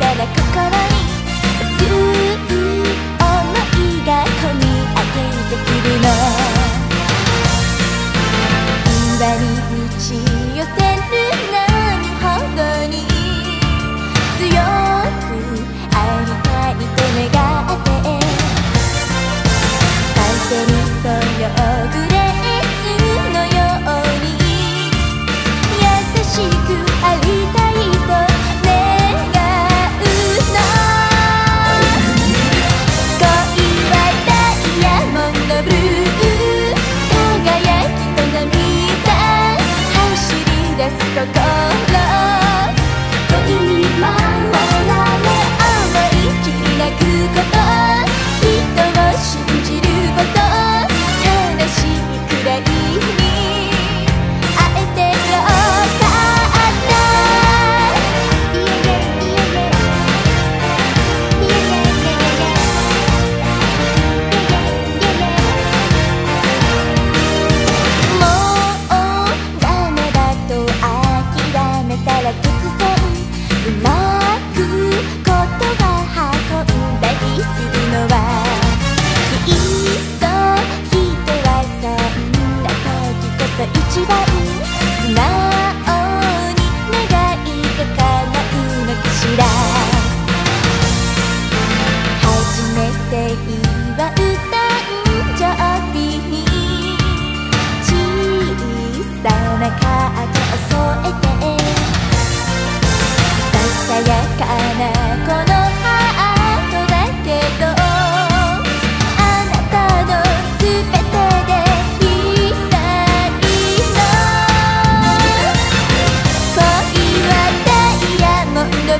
たー心ーおも思いが込み上げてくるの期待。